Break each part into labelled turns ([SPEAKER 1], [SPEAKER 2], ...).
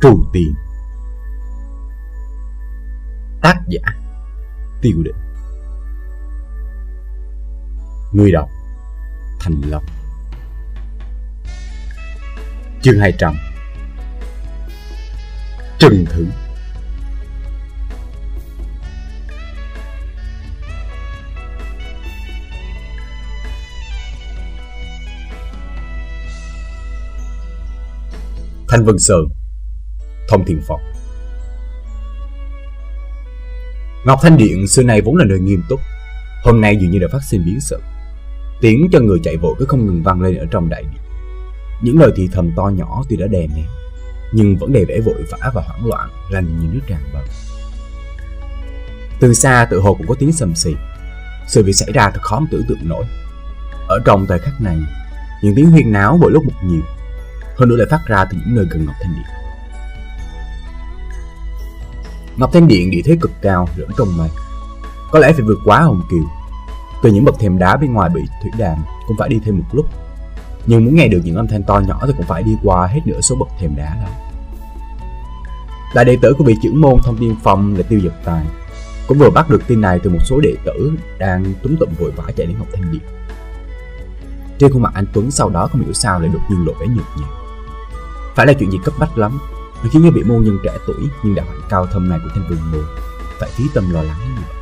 [SPEAKER 1] Trù Tiền Tác giả, Tiêu định. Người đọc, Thành Long. Chương 200 Trừng thử. Thanh Vân Sơn. Thông thiền Phật Ngọc Thanh Điện xưa nay vốn là nơi nghiêm túc. Hôm nay dường như đã phát sinh biến sự. Tiếng cho người chạy vội cứ không ngừng vang lên ở trong đại điện. Những lời thì thầm to nhỏ tuy đã đè nén, Nhưng vẫn đầy vẻ vội vã và hoảng loạn Rành như nước tràn bờ Từ xa tự hồ cũng có tiếng sầm xì. Sự việc xảy ra thật khó tưởng tượng nổi. Ở trong thời khắc này, Những tiếng huyên náo mỗi lúc một nhiều. Hơn nữa lại phát ra từ những nơi gần Ngọc Thanh Điện. Ngọc Thanh Điện địa thế cực cao, rưỡng trong mây. Có lẽ phải vượt quá Hồng Kiều. Từ những bậc thềm đá bên ngoài bị thủy đàm cũng phải đi thêm một lúc. Nhưng muốn nghe được những âm thanh to nhỏ thì cũng phải đi qua hết nửa số bậc thềm đá đó. Đại đệ tử của vị trưởng môn thông tiên phong là Tiêu Dật Tài cũng vừa bắt được tin này từ một số đệ tử đang túng tụm vội vã chạy đến Ngọc Thanh Điện. Trên khuôn mặt anh Tuấn sau đó không hiểu sao lại đột nhiên lộ vẻ nhợt nhạt. Phải là chuyện gì cấp bách lắm nó khiến cho vị môn nhân trẻ tuổi Nhưng đạo hạnh cao thâm này của thanh vương môn. Phải phí tâm lo lắng như vậy.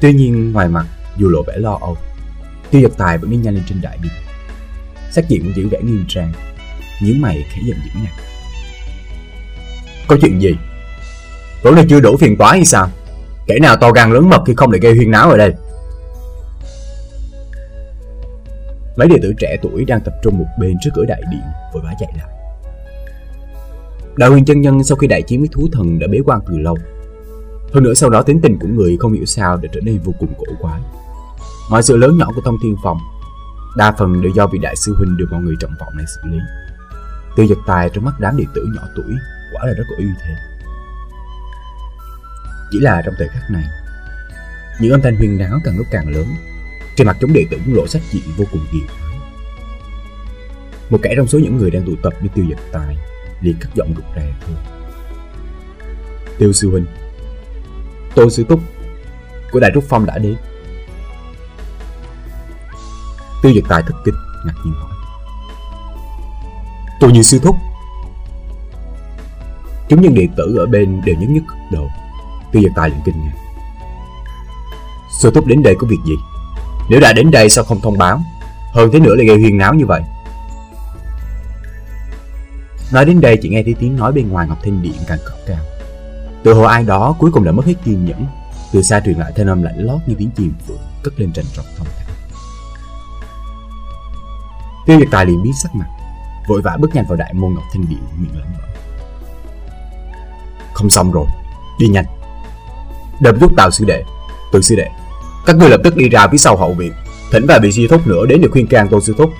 [SPEAKER 1] Tuy nhiên, ngoài mặt, Dù lộ vẻ lo âu, Tiêu giật tài vẫn đi nhanh lên trên đại điện. Sắc diện cũng giữ vẻ nghiêm trang, Nhíu mày khẽ giận dữ nè Có chuyện gì? Tối nay chưa đủ phiền toái hay sao? Kẻ nào to gan lớn mật khi không để gây huyên náo ở đây? Mấy đệ tử trẻ tuổi đang tập trung một bên trước cửa đại điện, vội vã chạy lại. Đạo huyền chân nhân sau khi đại chiến với thú thần đã bế quan từ lâu. Hơn nữa sau đó tính tình của người không hiểu sao đã trở nên vô cùng cổ quái. Mọi sự lớn nhỏ của thông thiên phòng đa phần đều do vị đại sư huynh được mọi người trọng vọng này xử lý. Tiêu giật tài trong mắt đám đệ tử nhỏ tuổi quả là rất có uy thế. Chỉ là trong thời khắc này, những âm thanh huyên náo càng lúc càng lớn trên mặt chúng đệ tử cũng lộ sách diện vô cùng kỳ quái. Một kẻ trong số những người đang tụ tập đi tiêu giật tài liền cất giọng rụt rè thôi. Tiêu sư huynh, tôi sư túc của đại trúc phong đã đến. Tiêu diệt tài thất kinh ngạc nhiên hỏi. Tôi như sư thúc. Chúng nhân đệ tử ở bên đều nhấn nhức đầu. Tiêu diệt tài liền kinh ngạc. Sư thúc đến đây có việc gì? Nếu đã đến đây sao không thông báo Hơn thế nữa lại gây huyên náo như vậy Nói đến đây, chị nghe thấy tiếng nói bên ngoài Ngọc Thanh Điện càng cất cao Từ hồ ai đó, cuối cùng đã mất hết kiên nhẫn. Từ xa truyền lại, thanh âm lạnh lót như tiếng chim phượng Cất lên trần trọc thông thả Tiêu Nhật Tài liền biến sắc mặt, Vội vã bước nhanh vào đại môn Ngọc Thanh Điện, miệng lẩm bẩm. Không xong rồi, Đi nhanh. Đâm giúp tàu sư đệ. Từ sư đệ, các ngươi lập tức đi ra phía sau hậu viện. Thỉnh và bị sư thúc nữa đến để khuyên can tôn sư thúc.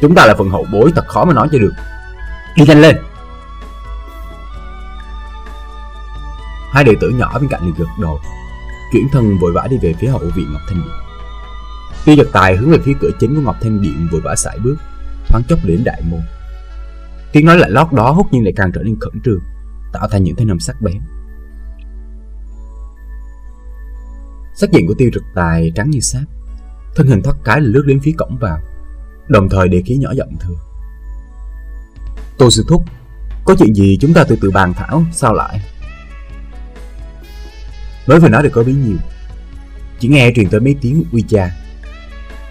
[SPEAKER 1] Chúng ta là phần hậu bối, thật khó mà nói cho được. Đi nhanh lên. Hai đệ tử nhỏ bên cạnh liền gật đầu, Chuyển thân vội vã đi về phía hậu viện Ngọc Thanh Điện. Tiêu giật tài hướng về phía cửa chính của Ngọc Thanh Điện vội vã sải bước, Thoáng chốc đến đại môn. Tiếng nói lạnh lót đó hốt nhiên lại càng trở nên khẩn trương, Tạo thành những thanh âm sắc bén. Sắc diện của tiêu trực tài trắng như sáp, Thân hình thoát cái là lướt đến phía cổng vào, Đồng thời đề khí nhỏ giọng thường Tô sư thúc, Có chuyện gì chúng ta từ từ bàn thảo Sao lại? Mới vừa nói được có bí nhiều. Chỉ nghe truyền tới mấy tiếng uy cha.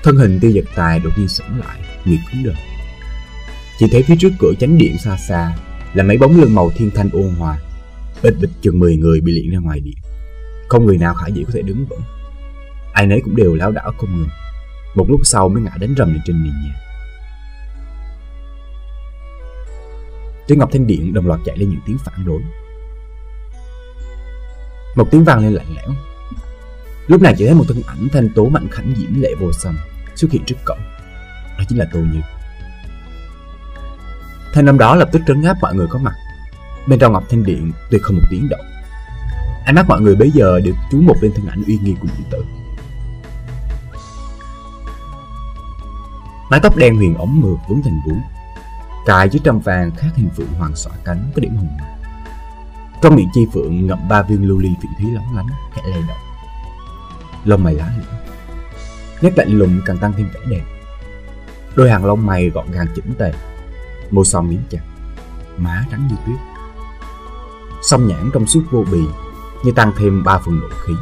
[SPEAKER 1] Thân hình tiêu giật tài đột nhiên sững lại Người cứng đờ. Chỉ thấy phía trước cửa chánh điện xa xa Là mấy bóng lưng màu thiên thanh ôn hòa. Bịch bịch chừng 10 người bị liện ra ngoài điện. Không người nào khả dĩ có thể đứng vững. Ai nấy cũng đều lảo đảo không ngừng. Một lúc sau mới ngã đánh rầm lên trên nền nhà. Trên Ngọc Thanh Điện đồng loạt chạy lên những tiếng phản đối. Một tiếng vang lên lạnh lẽo. Lúc này chỉ thấy một thân ảnh thanh tố mạnh khảnh diễm lệ vô song xuất hiện trước cổng. Đó chính là Tô Như. Thanh âm đó lập tức trấn áp mọi người có mặt. Bên trong Ngọc Thanh Điện tuyệt không một tiếng động. Ánh mắt mọi người bây giờ đều chú một lên thân ảnh uy nghi của nữ tử. Mái tóc đen huyền ống mượt vướng thành vú cài dưới trăm vàng khác hình phượng hoàng xõa cánh có điểm hồng mạc. Trong miệng chi phượng ngậm ba viên lưu ly vị thúy lóng lánh, khẽ lay động. Lông mày lá lửa, nét lạnh lùng càng tăng thêm vẻ đẹp. Đôi hàng lông mày gọn gàng chỉnh tề, môi son miếng chặt, má trắng như tuyết. Song nhãn trong suốt vô bì, như tăng thêm ba phần nộ khí.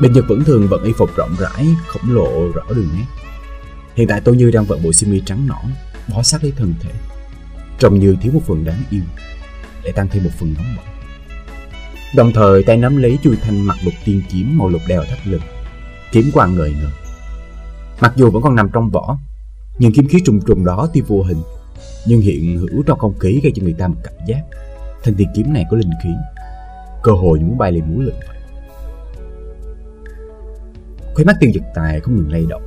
[SPEAKER 1] Bên Nhật vẫn thường vận y phục rộng rãi, khổng lồ rõ đường nét. Hiện tại tôi như đang vận bộ simi trắng nõn, bó sát lấy thân thể. Trông như thiếu một phần đáng yêu, để tăng thêm một phần nóng bỏng. Đồng thời tay nắm lấy chui thanh mặt lục tiên kiếm màu lục đeo thắt lưng, kiếm quang ngời ngời. Mặc dù vẫn còn nằm trong vỏ, nhưng kiếm khí trùng trùng đó tuy vô hình, nhưng hiện hữu trong không khí gây cho người ta một cảm giác thanh tiên kiếm này có linh khí, cơ hội muốn bay lên múa lượn vậy. Mắt tiêu giật tài không ngừng lay động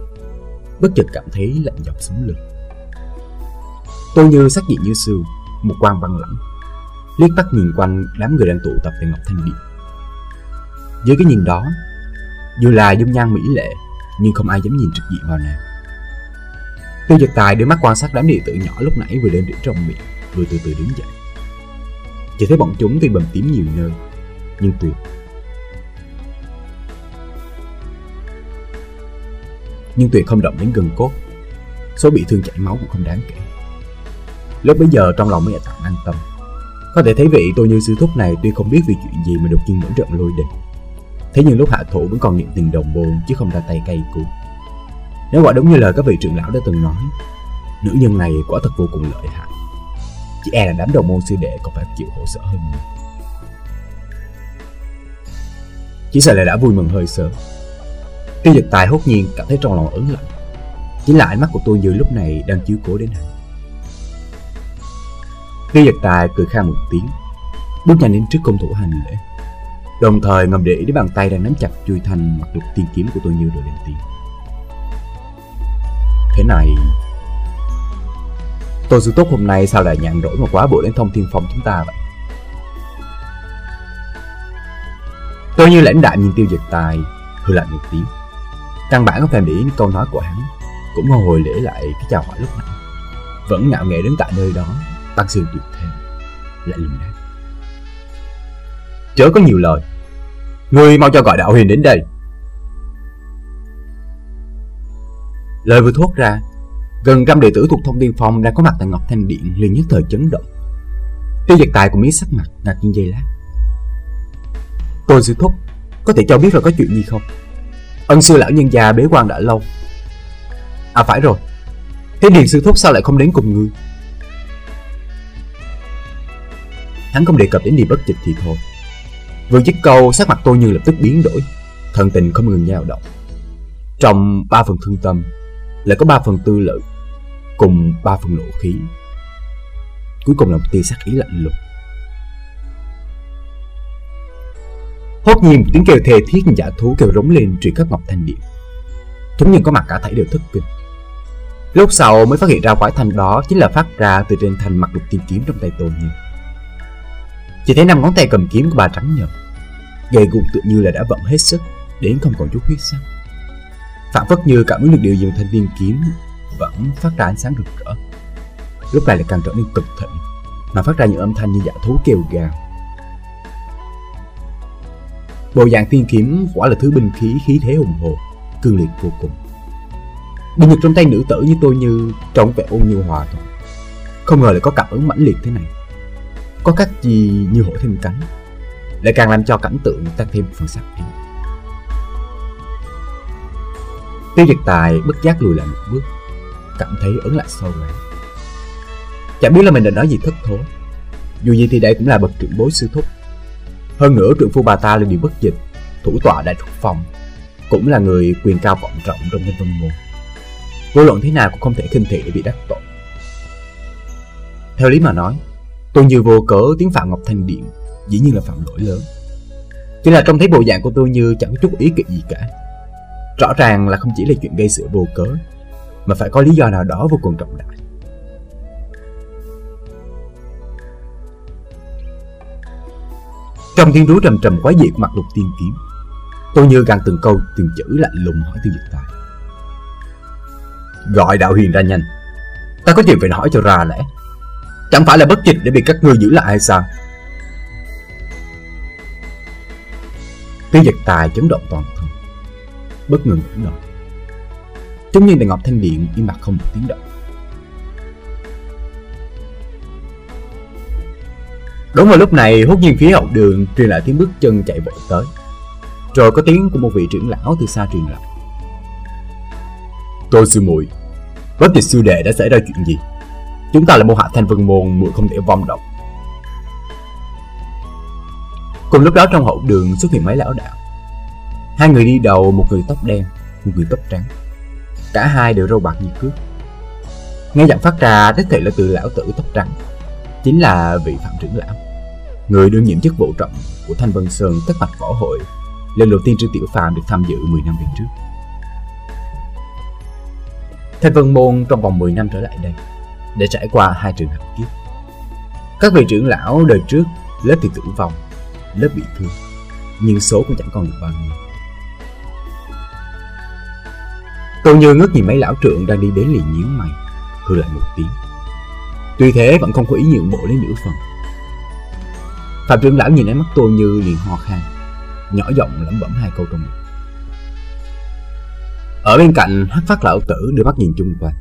[SPEAKER 1] Bất chợt cảm thấy lạnh dọc sống lưng Tôi như sắc diện như xưa Một quan băng lãnh. Liếc mắt nhìn quanh đám người đang tụ tập tại Ngọc Thanh Điện. Dưới cái nhìn đó, Dù là dung nhan mỹ lệ, Nhưng không ai dám nhìn trực diện vào nàng. Tiêu giật tài đưa mắt quan sát đám đệ tử nhỏ lúc nãy vừa lên đỉnh trong miệng, Vừa từ từ đứng dậy. Chỉ thấy bọn chúng tuy bầm tím nhiều nơi, Nhưng tuyệt. Nhưng tuyệt không động đến gần cốt. Số bị thương chảy máu cũng không đáng kể. Lúc bấy giờ trong lòng mới tạm an tâm. Có thể thấy vị tôi như sư thúc này tuy không biết vì chuyện gì mà đột nhiên nổi trận lôi đình. Thế nhưng lúc hạ thủ vẫn còn niệm tình đồng bồn chứ không ra tay cay cú. Nếu quả đúng như lời các vị trưởng lão đã từng nói, nữ nhân này quả thật vô cùng lợi hại. Chỉ e là đám đồng môn sư đệ còn phải chịu khổ sở hơn nữa Chỉ sợ là đã vui mừng hơi sớm Tiêu giật tài hốt nhiên cảm thấy trong lòng ớn lạnh Chính là ánh mắt của tôi như lúc này đang chiếu cố đến hắn Tiêu giật tài cười khan một tiếng, Bước nhanh đến trước công thủ hành lễ. Đồng thời ngầm để ý đến bàn tay đang nắm chặt chui thanh mặt lục tiên kiếm của tôi như rồi lên tiếng. Thế này, Tôi sư tốt hôm nay sao lại nhàn rỗi mà quá bộ đến thông thiên phong chúng ta vậy? Tôi như lãnh đạm nhìn tiêu giật tài, Hư lạnh một tiếng. Căn bản không thèm để ý câu nói của hắn, Cũng không hồi lễ lại cái chào hỏi lúc nãy. Vẫn ngạo nghệ đứng tại nơi đó. Bác Dương tuyệt thêm Lại lùng đáp. Chớ có nhiều lời. Ngươi mau cho gọi đạo huyền đến đây. Lời vừa thốt ra, Gần trăm đệ tử thuộc thông tiên phong đang có mặt tại Ngọc Thanh Điện liền nhất thời chấn động. Tiêu giật tài của biết sắc mặt, ngạc nhiên dây lát. Tôn sư thúc, Có thể cho biết là có chuyện gì không? Ân sư lão nhân già bế quan đã lâu. À phải rồi. Thế Điền sư thúc sao lại không đến cùng ngươi? Hắn không đề cập đến đi bất dịch thì thôi Vừa dứt câu sắc mặt tôi như lập tức biến đổi Thần tình không ngừng dao động Trong ba phần thương tâm, Lại có ba phần tư lợi Cùng ba phần nộ khí Cuối cùng là một tia sắc ý lạnh lùng Hốt nhiên tiếng kêu thề thiết giả thú kêu rống lên truyền khắp Ngọc Thanh Điện. Chúng nhân có mặt cả thảy đều thất kinh. Lúc sau mới phát hiện ra quái thanh đó chính là phát ra từ trên thanh mặt lục tiên kiếm trong tay tôn nhân. Chỉ thấy năm ngón tay cầm kiếm của bà trắng nhợt, gầy gục tự như là đã vận hết sức, đến không còn chút huyết sắc. Phản phất như cảm ứng được điều dùng thanh tiên kiếm vẫn phát ra ánh sáng rực rỡ. Lúc này lại càng trở nên cực thịnh, mà phát ra những âm thanh như giả thú kêu gào Bộ dạng tiên kiếm quả là thứ binh khí khí thế hùng hồ, cương liệt vô cùng. Bình nhật trong tay nữ tử như tôi như trông vẻ ôn như hòa thôi. Không ngờ lại có cảm ứng mãnh liệt thế này. Có cách gì như hổ thêm cánh, lại càng làm cho cảnh tượng tăng thêm phần sắc ý. Tiêu Diệt Tài bất giác lùi lại một bước, cảm thấy ấn lại sâu quá. Chẳng biết là mình đã nói gì thất thố. Dù gì thì đây cũng là bậc trưởng bối sư thúc hơn nữa trưởng phu bà ta là điều bất dịch, thủ tọa đại trúc phòng, cũng là người quyền cao vọng trọng trong nhân vân môn. Vô luận thế nào cũng không thể khinh thị để bị đắc tội. Theo lý mà nói, tôi như vô cớ tiếng Phạm Ngọc Thanh Điện dĩ nhiên là phạm lỗi lớn. Chỉ là trong thấy bộ dạng của tôi như chẳng có chút ý kỵ gì cả. Rõ ràng là không chỉ là chuyện gây sự vô cớ, mà phải có lý do nào đó vô cùng trọng đại. Trong tiếng rú trầm trầm quá dị của mặt lục tiên kiếm Tôi như gằn từng câu từng chữ lạnh lùng hỏi tiêu dịch tài Gọi đạo huyền ra nhanh Ta có chuyện phải hỏi cho ra lẽ Chẳng phải là bất dịch để bị các ngươi giữ lại hay sao? Tiếng giật tài chấn động toàn thân, Bất ngừng ngẩng động Trung nhiên đại Ngọc Thanh Điện im mặt không một tiếng động. Đúng vào lúc này hốt nhiên phía hậu đường truyền lại tiếng bước chân chạy vội tới. Rồi có tiếng của một vị trưởng lão từ xa truyền lại. Tôi sư muội Bất dịch sư đệ đã xảy ra chuyện gì? Chúng ta là môn hạ thanh vân môn muội không thể vong động Cùng lúc đó trong hậu đường xuất hiện mấy lão đạo. Hai người đi đầu, một người tóc đen, một người tóc trắng. Cả hai đều râu bạc như cước. Nghe giọng phát ra đích thị là từ lão tử tóc trắng. Chính là vị phạm trưởng lão. Người đương nhiệm chức vụ trọng của Thanh Vân Sơn tất bạch võ hội Lần đầu tiên Trương Tiểu Phàm được tham dự 10 năm về trước. Thanh Vân Môn trong vòng 10 năm trở lại đây để trải qua hai trường hợp kiếp. Các vị trưởng lão đời trước Lớp thì tử vong, Lớp bị thương, Nhưng số cũng chẳng còn được bao nhiêu. Tô Như ngước nhìn mấy lão trượng đang đi đến liền nhíu mày, Hư lại một tiếng. Tuy thế vẫn không có ý nhượng bộ lấy nửa phần. Phạm trưởng lão nhìn ánh mắt Tô Như liền ho khan, Nhỏ giọng lẩm bẩm hai câu trong miệng. Ở bên cạnh hắc phát lão tử đưa mắt nhìn chung quanh.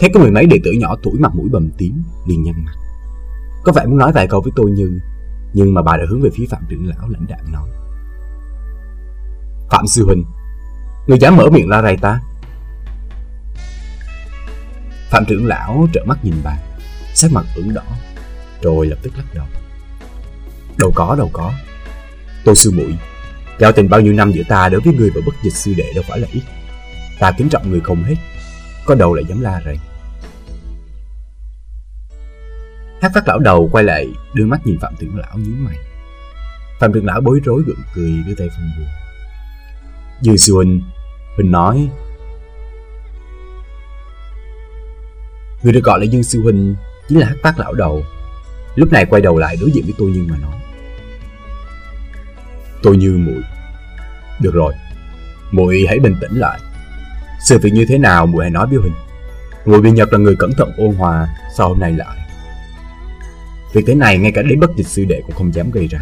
[SPEAKER 1] Thấy có mười mấy đệ tử nhỏ tuổi mặt mũi bầm tím liền nhăn mặt. Có vẻ muốn nói vài câu với tôi Như, Nhưng mà bà đã hướng về phía Phạm trưởng lão lãnh đạm nói. Phạm sư huynh Người dám mở miệng ra rầy ta? Phạm trưởng lão trợ mắt nhìn bà, Sắc mặt ửng đỏ, Rồi lập tức lắc đầu. Đâu có đâu có. Tôi sư muội, Giao tình bao nhiêu năm giữa ta đối với người và bất dịch sư đệ đâu phải là ít. Ta kính trọng người không hết. Có đầu lại dám la rồi. Hát phát lão đầu quay lại, Đưa mắt nhìn Phạm trưởng lão nhíu mày. Phạm trưởng lão bối rối gượng cười đưa tay phân buồn Dư sư huynh Huynh nói, Người được gọi là Dương Sư Huynh Chính là hát phát lão đầu. Lúc này quay đầu lại đối diện với tôi nhưng mà nói Tôi Như muội, Được rồi, muội hãy bình tĩnh lại. Sự việc như thế nào Mùi hãy nói với Huỳnh Muội bị Nhật là người cẩn thận ôn hòa sao hôm nay lại. Việc thế này, ngay cả đến bất dịch sư đệ cũng không dám gây ra.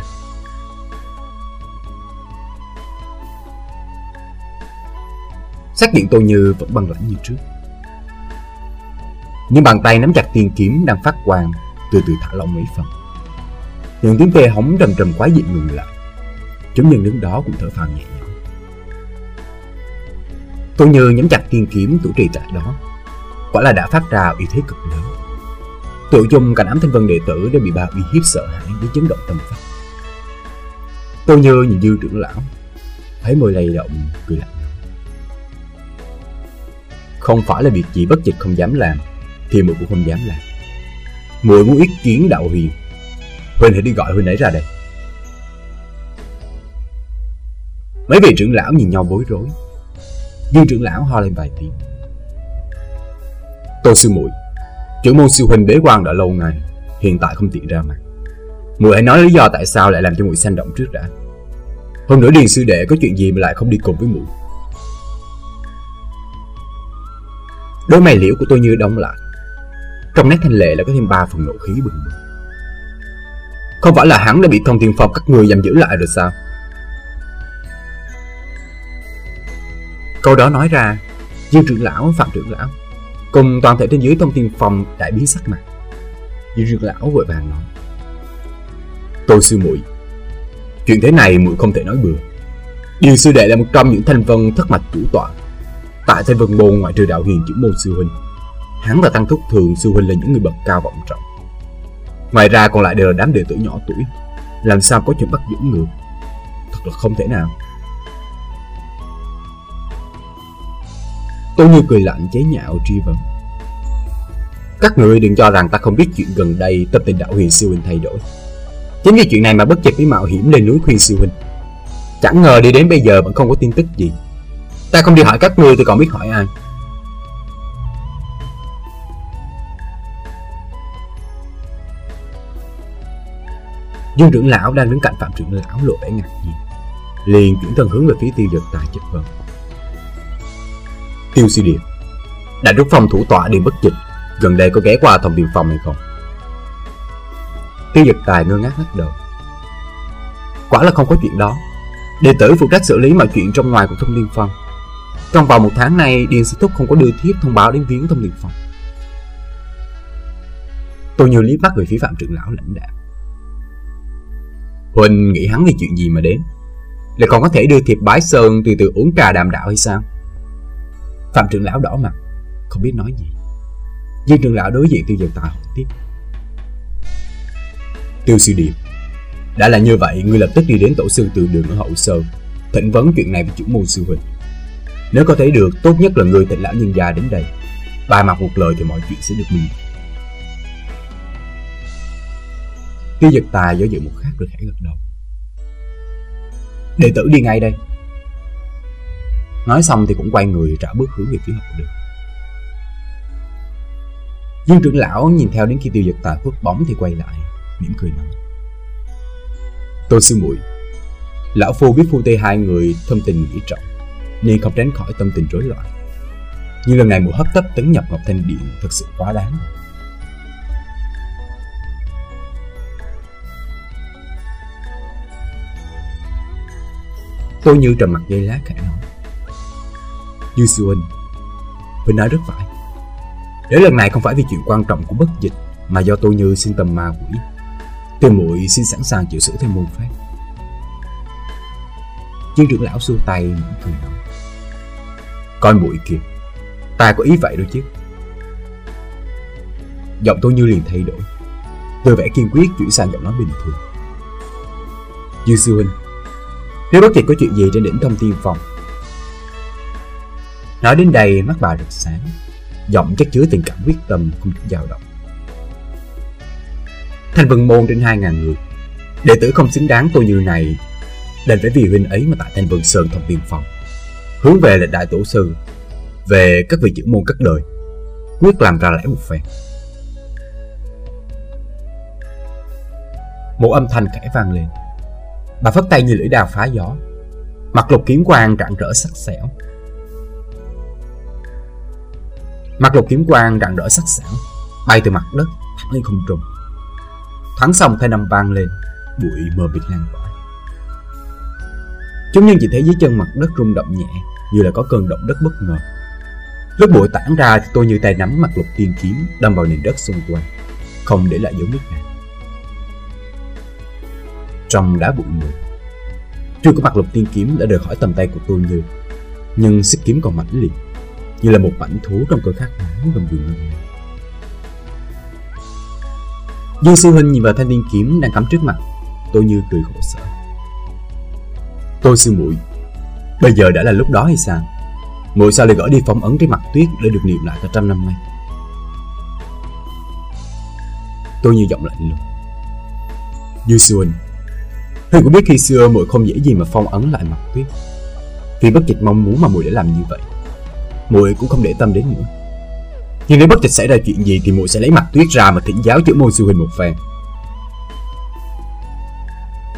[SPEAKER 1] Xác điện tôi Như vẫn băng lãnh như trước. Nhưng bàn tay nắm chặt tiền kiếm đang phát quang Từ từ thả lỏng mấy phần. Những tiếng ve hóng trầm trầm quá dị ngừng lại. Chúng nhân đứng đó cũng thở phào nhẹ Tôi Như nhắm chặt thiên kiếm tủ trì tại đó. Quả là đã phát ra uy thế cực lớn. Tự chung cả đám thanh vân đệ tử đã bị bà uy hiếp sợ hãi đến chấn động tâm pháp Tôi Như nhìn dư trưởng lão, Thấy môi lay động, cười lạnh. Không phải là việc gì bất dịch không dám làm, Thì muội cũng không dám làm. Muội muốn ý kiến đạo huyền. Huynh hãy đi gọi Huynh ấy ra đây. Mấy vị trưởng lão nhìn nhau bối rối. Dư trưởng lão ho lên vài tiếng. Tô sư muội, Trưởng môn sư huynh bế quan đã lâu ngày, Hiện tại không tiện ra mặt. Muội hãy nói lý do tại sao lại làm cho muội sanh động trước đã. Hôm nữa Điền sư đệ có chuyện gì mà lại không đi cùng với muội? Đôi mày liễu của tôi như đóng lại. Trong nét thanh lệ là có thêm ba phần nộ khí bừng bừng. Không phải là hắn đã bị thông thiên phong các người giam giữ lại rồi sao? Câu đó nói ra Dương trưởng lão, phạm trưởng lão Cùng toàn thể trên dưới thông tin phòng đại biến sắc mặt. Dương trưởng lão vội vàng nói Tôi sư muội Chuyện thế này muội không thể nói bừa. Điều sư đệ là một trong những thanh vân thất mạch chủ tọa. Tại Thanh Vân Môn ngoại trừ đạo hiền chữ môn sư huynh Hắn và Tăng Thúc Thường sư huynh là những người bậc cao vọng trọng. Ngoài ra còn lại đều là đám đệ tử nhỏ tuổi Làm sao có chuyện bắt giữ người? Thật là không thể nào. Tôi như cười lạnh chế nhạo tri vấn Các người đừng cho rằng ta không biết chuyện gần đây Tâm tình đạo huyền siêu huynh thay đổi. Chính vì chuyện này mà bất chợt với mạo hiểm lên núi khuyên siêu huynh. Chẳng ngờ đi đến bây giờ vẫn không có tin tức gì. Ta không đi hỏi các ngươi thì còn biết hỏi ai. Dương trưởng lão đang đứng cạnh Phạm trưởng lão lộ vẻ ngạc nhiên. Liền chuyển thân hướng về phía tiêu giật tài chất vấn Tiêu sư Điệp. Đại trúc phòng thủ tọa đi bất dịch Gần đây có ghé qua thông điệp phòng hay không? Tiêu giật tài ngơ ngác lắc đầu. Quả là không có chuyện đó. Đệ tử phụ trách xử lý mọi chuyện trong ngoài của thông điệp phòng. Trong vòng một tháng nay, Điền Sư Thúc không có đưa thiếp thông báo đến viếng thông điệp phòng. Tôi như liếc mắt về phía phạm trưởng lão lãnh đạo Huỳnh nghĩ hắn vì chuyện gì mà đến? Lại còn có thể đưa thiệp bái sơn từ từ uống trà đàm đạo hay sao? Phạm trưởng lão đỏ mặt, Không biết nói gì. Dương trưởng lão đối diện tiêu dần tài hỏi tiếp. Tiêu sư điệp Đã là như vậy, Ngươi lập tức đi đến tổ sư từ đường ở hậu sơn, Thỉnh vấn chuyện này với chủ môn sư huynh. Nếu có thể được, Tốt nhất là người thịnh lão nhân gia đến đây. Bài mặt một lời thì mọi chuyện sẽ được minh Tiêu giật tài do dự một khắc rồi khẽ gật đầu. Đệ tử đi ngay đây. Nói xong thì cũng quay người trả bước hướng về phía hậu đường. Dương trưởng lão nhìn theo đến khi tiêu giật tài phước bóng thì quay lại, mỉm cười nói. Tôi sư muội, Lão Phu biết phu tê hai người thâm tình nghĩa trọng, Nên không tránh khỏi tâm tình rối loạn. Nhưng lần này một hấp tấp tấn nhập Ngọc Thanh Điện thật sự quá đáng. Tôi như trầm mặt dây lá khẽ nói. Yu sư Vinh nói rất phải. Nếu lần này không phải vì chuyện quan trọng của bất dịch Mà do tôi như xin tầm ma quỷ, Tiêu muội xin sẵn sàng chịu xử theo môn phép Chiến trưởng lão xua tay mỉm cười nói, Coi muội kìa, Ta có ý vậy đâu chứ. Giọng tôi như liền thay đổi Từ vẻ kiên quyết chuyển sang giọng nói bình thường. Dư sư huynh Nếu bất kỳ có chuyện gì trên đỉnh thông tiên phòng Nói đến đây, mắt bà rực sáng. Giọng chất chứa tình cảm quyết tâm không chút dao động. Thanh Vân Môn trên 2.000 người. Đệ tử không xứng đáng tôi như này. Đành phải vì huynh ấy mà tại Thanh Vân Sơn thông tiên phòng Hướng về là đại tổ sư. Về các vị chữ môn các đời. Quyết làm ra lẽ một phen. Một âm thanh khẽ vang lên. Bà phất tay như lưỡi đào phá gió. Mặt lục kiếm quang rạng rỡ sắc sẻo. Mặt lục kiếm quang rạng rỡ sắc sảo, Bay từ mặt đất thẳng lên không trung. Thoáng xong thay nằm vang lên, Bụi mờ mịt lan tỏa. Chúng nhân chỉ thấy dưới chân mặt đất rung động nhẹ, Như là có cơn động đất bất ngờ. Lúc bụi tản ra thì tôi như tay nắm mặt lục tiên kiếm, Đâm vào nền đất xung quanh, Không để lại dấu vết nào. Trong đá bụi mù, Chưa có mặt lục tiên kiếm đã rời khỏi tầm tay của tôi như, Nhưng sức kiếm còn mãnh liệt. Như là một mảnh thú trong cơn khát máu gần vườn ngân Dương sư huynh nhìn vào thanh niên kiếm đang cắm trước mặt, Tôi như cười khổ sở. Tôi sư muội, Bây giờ đã là lúc đó hay sao? Muội sao lại gỡ đi phong ấn trên mặt tuyết Để được niệm lại cả trăm năm nay? Tôi như giọng lạnh lùng. Dương sư huynh Huynh cũng biết khi xưa muội không dễ gì mà phong ấn lại mặt tuyết. Vì bất kịch mong muốn mà muội đã làm như vậy muội cũng không để tâm đến nữa nhưng nếu bất chợt xảy ra chuyện gì thì muội sẽ lấy mặt tuyết ra mà thỉnh giáo chữ môn sư huynh một phen.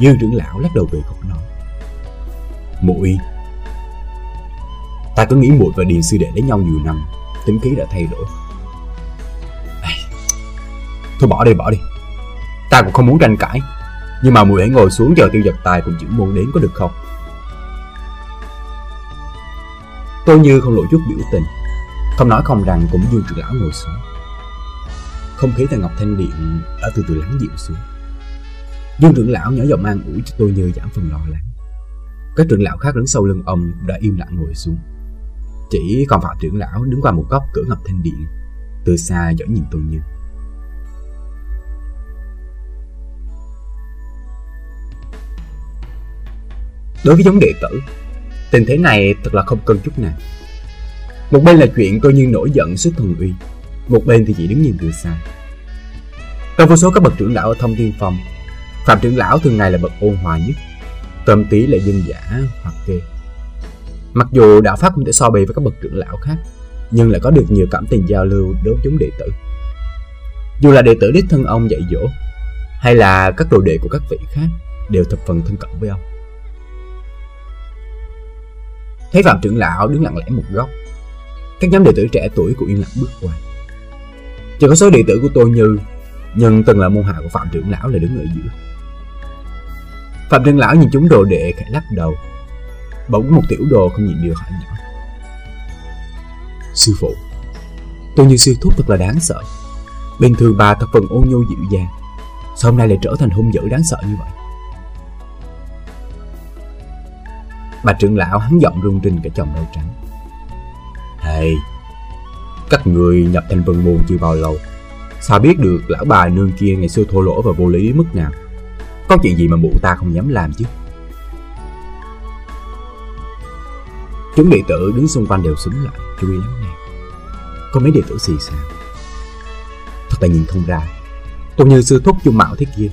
[SPEAKER 1] Dương trưởng lão lắc đầu cười không nói. Muội, ta cứ nghĩ muội và Điền sư đệ lấy nhau nhiều năm, tính khí đã thay đổi. Thôi bỏ đi bỏ đi, ta cũng không muốn tranh cãi, nhưng mà muội hãy ngồi xuống chờ tiêu giật tài cùng chữ môn đến có được không? Tôi như không lộ chút biểu tình. Không nói không rằng cũng Dương trưởng lão ngồi xuống. Không khí tại Ngọc Thanh Điện đã từ từ lắng dịu xuống. Dương trưởng lão nhỏ giọng an ủi cho tôi như giảm phần lo lắng. Các trưởng lão khác đứng sau lưng ông đã im lặng ngồi xuống. Chỉ còn Phạm trưởng lão đứng qua một góc cửa Ngọc Thanh Điện, Từ xa dõi nhìn tôi như. Đối với giống đệ tử Tình thế này thật là không cân chút nào. Một bên là chuyện tôi như nổi giận suốt thần uy, Một bên thì chỉ đứng nhìn từ xa. Trong vô số các bậc trưởng lão ở thông thiên phòng Phạm trưởng lão thường ngày là bậc ôn hòa nhất Tôm tí là dân giả hoặc kê. Mặc dù đạo pháp không thể so bì với các bậc trưởng lão khác, Nhưng lại có được nhiều cảm tình giao lưu đối với chúng đệ tử. Dù là đệ tử đích thân ông dạy dỗ, Hay là các đồ đệ của các vị khác, Đều thập phần thân cận với ông. Thấy Phạm trưởng lão đứng lặng lẽ một góc, các nhóm đệ tử trẻ tuổi cũng yên lặng bước qua. Chỉ có số đệ tử của tôi như, Nhưng từng là môn hạ của Phạm trưởng lão là đứng ở giữa. Phạm trưởng lão nhìn chúng đồ đệ khẽ lắc đầu, Bỗng một tiểu đồ không nhịn được hỏi nhỏ. Sư phụ, Tôi như sư thúc thật là đáng sợ. Bình thường bà thật phần ôn nhu dịu dàng, Sao hôm nay lại trở thành hung dữ đáng sợ như vậy? Bà trưởng lão hắn giọng rung rinh cả chồng râu trắng. Thầy Các người nhập thành vân môn chưa bao lâu, Sao biết được lão bà nương kia ngày xưa thô lỗ và vô lý đến mức nào? Có chuyện gì mà mụ ta không dám làm chứ? Chúng đệ tử đứng xung quanh đều súng lại, Chú ý lắng nghe. Có mấy đệ tử xì xào. Thật là nhìn không ra. Tôi như sư thúc chung mạo thế kia.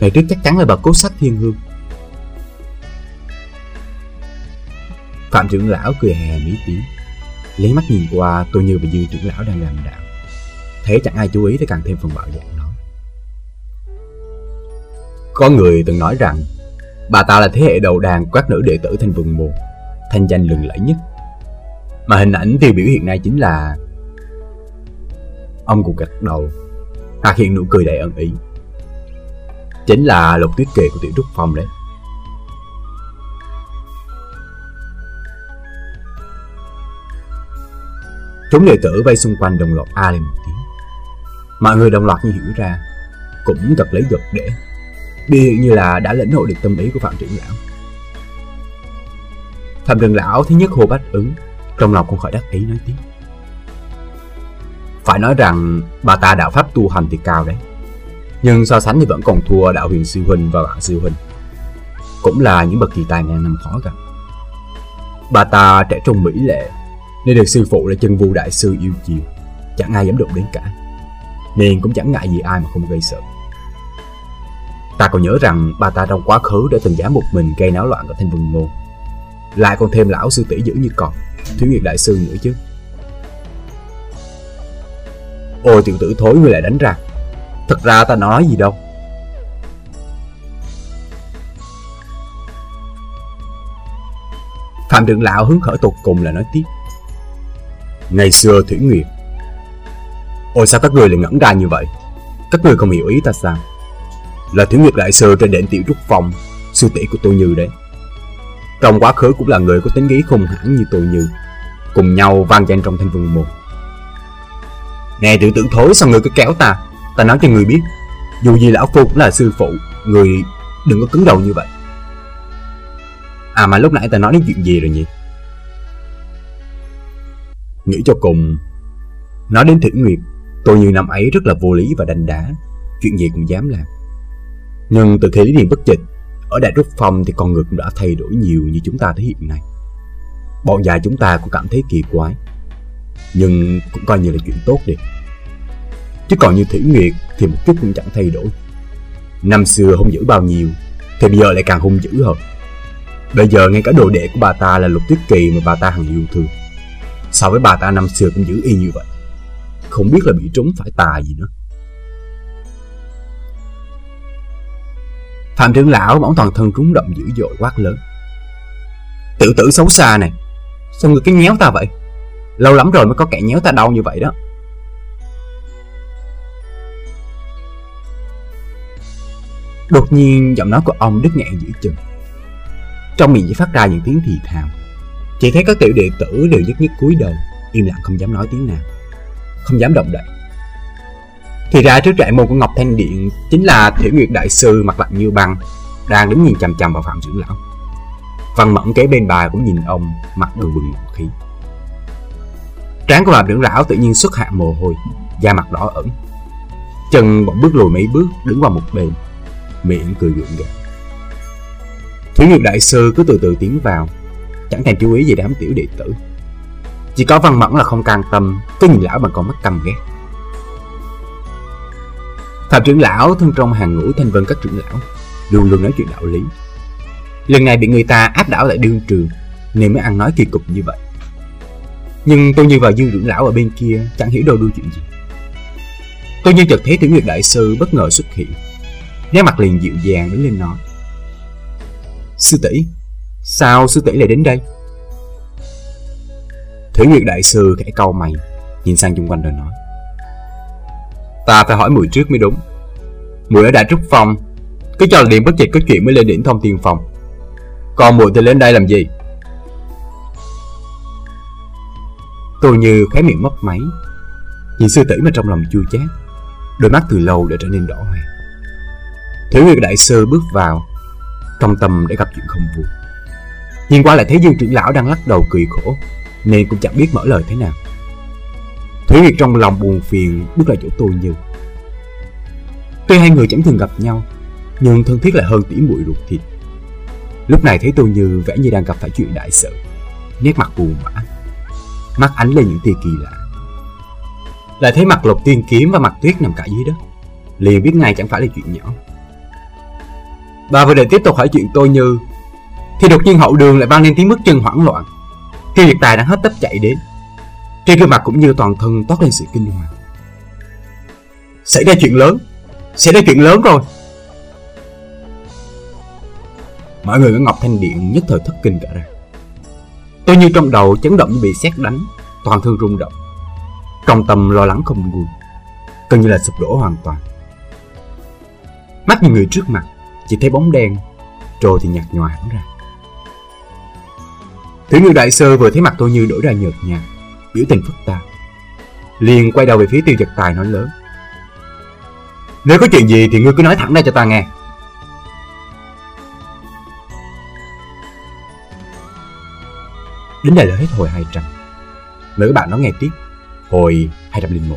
[SPEAKER 1] Ngày trước chắc chắn là bà cố sách thiên hương. Phạm trưởng lão cười hè mỹ tiếng. Lấy mắt nhìn qua, tôi như và dư trưởng lão đang làm đạo. Thế chẳng ai chú ý thì càng thêm phần bạo dạng nói Có người từng nói rằng, Bà ta là thế hệ đầu đàn của các nữ đệ tử thanh vườn môn Thanh danh lừng lẫy nhất. Mà hình ảnh tiêu biểu hiện nay chính là Ông cũng gật đầu Hạt hiện nụ cười đầy ẩn ý. Chính là lục tuyết kề của tiểu trúc phong đấy. Chúng đệ tử vây xung quanh đồng loạt a lên một tiếng. Mọi người đồng loạt như hiểu ra, Cũng thật lấy giật để. Biểu hiện như là đã lĩnh hội được tâm ý của Phạm trưởng lão. Phạm trưởng lão thứ nhất hồ bách ứng, Trong lòng cũng khỏi đắc ý nói tiếng. Phải nói rằng bà ta đạo pháp tu hành thì cao đấy, Nhưng so sánh thì vẫn còn thua đạo huyền sư huynh và bạn sư huynh. Cũng là những bậc kỳ tài ngang năm khó gặp. Bà ta trẻ trung mỹ lệ nên được sư phụ là chân vu đại sư yêu chiều Chẳng ai dám đụng đến cả. Nên cũng chẳng ngại gì ai mà không gây sợ. Ta còn nhớ rằng bà ta trong quá khứ đã từng dám một mình gây náo loạn ở thanh vân ngô, Lại còn thêm lão sư tỷ dữ như còn thiếu Nguyệt đại sư nữa chứ. Ôi tiểu tử thối ngươi lại đánh ra. Thật ra ta nói gì đâu. Phạm trưởng lão hứng khởi tột cùng là nói tiếp. Ngày xưa Thủy Nguyệt. Ôi, sao các người lại ngẩn ra như vậy? Các người không hiểu ý ta sao? Là Thủy Nguyệt Đại Sư trên đỉnh tiểu trúc phong Sư tỷ của tôi Như đấy. Trong quá khứ cũng là người có tính khí khùng hãn như tôi Như, Cùng nhau vang danh trong thanh vương môn Nè tự tử thối, sao người cứ kéo ta? Ta nói cho người biết, Dù gì lão phu cũng là sư phụ, Người đừng có cứng đầu như vậy. À mà lúc nãy ta nói đến chuyện gì rồi nhỉ? Nghĩ cho cùng. Nói đến Thủy Nguyệt Tôi như năm ấy rất là vô lý và đanh đá. Chuyện gì cũng dám làm. Nhưng từ khi Lý Điền bất dịch Ở Đại Trúc Phong thì con người cũng đã thay đổi nhiều như chúng ta thấy hiện nay. Bọn già chúng ta cũng cảm thấy kỳ quái, Nhưng cũng coi như là chuyện tốt đi. Chứ còn như Thủy Nguyệt thì một chút cũng chẳng thay đổi. Năm xưa không giữ bao nhiêu, Thì bây giờ lại càng hung dữ hơn. Bây giờ ngay cả đồ đệ của bà ta là Lục Tuyết Kỳ mà bà ta hằng yêu thương. So với bà ta năm xưa cũng giữ y như vậy. Không biết là bị trúng phải tà gì nữa. Phạm trưởng lão bỗng toàn thân rúng động dữ dội quát lớn. Tự tử xấu xa này, Sao người cái nhéo ta vậy? Lâu lắm rồi mới có kẻ nhéo ta đau như vậy đó. Đột nhiên giọng nói của ông đứt ngạn dữ chừng. Trong miệng chỉ phát ra những tiếng thì thào chỉ thấy các tiểu đệ tử đều nhất nhất cúi đầu, Im lặng không dám nói tiếng nào, Không dám động đậy. Thì ra trước trại môn của Ngọc Thanh Điện Chính là Thủy Nguyệt Đại Sư mặt lạnh như băng Đang đứng nhìn chằm chằm vào Phạm trưởng lão. Văn Mẫn kế bên bà cũng nhìn ông, Mặt đờ một khí. Trán của Phạm trưởng lão tự nhiên xuất hạ mồ hôi, Da mặt đỏ ẩn Chân bỗng bước lùi mấy bước, đứng vào một bên, Miệng cười gượng gạo. Thủy Nguyệt Đại Sư cứ từ từ tiến vào chẳng thèm chú ý gì đám tiểu đệ tử. Chỉ có văn mẫn là không can tâm cứ nhìn lão bằng con mắt căm ghét. Phạm trưởng lão thân trong hàng ngũ thanh vân các trưởng lão, luôn luôn nói chuyện đạo lý. Lần này bị người ta áp đảo tại đương trường, nên mới ăn nói kỳ cục như vậy. Nhưng tôi như vào dương trưởng lão ở bên kia, chẳng hiểu đâu đuôi chuyện gì. Tôi như chợt thấy tiểu nguyệt đại sư bất ngờ xuất hiện, nét mặt liền dịu dàng đứng lên nói, sư tỷ Sao sư tỷ lại đến đây? Thủy Nguyệt Đại Sư khẽ cau mày Nhìn sang chung quanh rồi nói. Ta phải hỏi Mùi trước mới đúng. Mùi ở Đại Trúc Phong Cứ cho là Điện Bất Dịch có chuyện mới lên đỉnh thông tiên phòng. Còn Mùi thì lên đây làm gì? Tôi như khái miệng mấp máy Nhìn sư tỷ mà trong lòng chua chát Đôi mắt từ lâu đã trở nên đỏ hoe. Thủy Nguyệt Đại Sư bước vào Trong tâm để gặp chuyện không vui Nhìn qua lại thấy Dương trưởng lão đang lắc đầu cười khổ, Nên cũng chẳng biết mở lời thế nào. Thủy Nguyệt trong lòng buồn phiền bước lại chỗ tôi như. Tuy hai người chẳng thường gặp nhau, Nhưng thân thiết lại hơn tỉ muội ruột thịt. Lúc này thấy tôi như vẻ như đang gặp phải chuyện đại sự, Nét mặt buồn bã. Mắt ánh lên những tia kỳ lạ. Lại thấy mặt lục tiên kiếm và mặt tuyết nằm cả dưới đất, Liền biết ngay chẳng phải là chuyện nhỏ. Bà vừa định tiếp tục hỏi chuyện tôi như thì đột nhiên hậu đường lại vang lên tiếng bước chân hoảng loạn. Tiêu Diệt Tài đang hết tấp chạy đến Trên gương mặt cũng như toàn thân toát lên sự kinh hoàng. Xảy ra chuyện lớn, Xảy ra chuyện lớn rồi. Mọi người ở Ngọc Thanh Điện nhất thời thất kinh cả ra. Tôi như trong đầu chấn động như bị sét đánh, Toàn thân rung động. Trong tâm lo lắng không nguôi Gần như là sụp đổ hoàn toàn. Mắt nhìn người trước mặt, Chỉ thấy bóng đen Rồi thì nhạt nhòa hẳn ra. Thủy Ngư Đại Sơ vừa thấy mặt tôi như đổi ra nhợt nhạt, Biểu tình phức tạp. Liền quay đầu về phía tiêu giật tài nói lớn. Nếu có chuyện gì thì ngươi cứ nói thẳng ra cho ta nghe. Đến đây là hết hồi 200 Mời các bạn đón nghe tiếp, hồi 201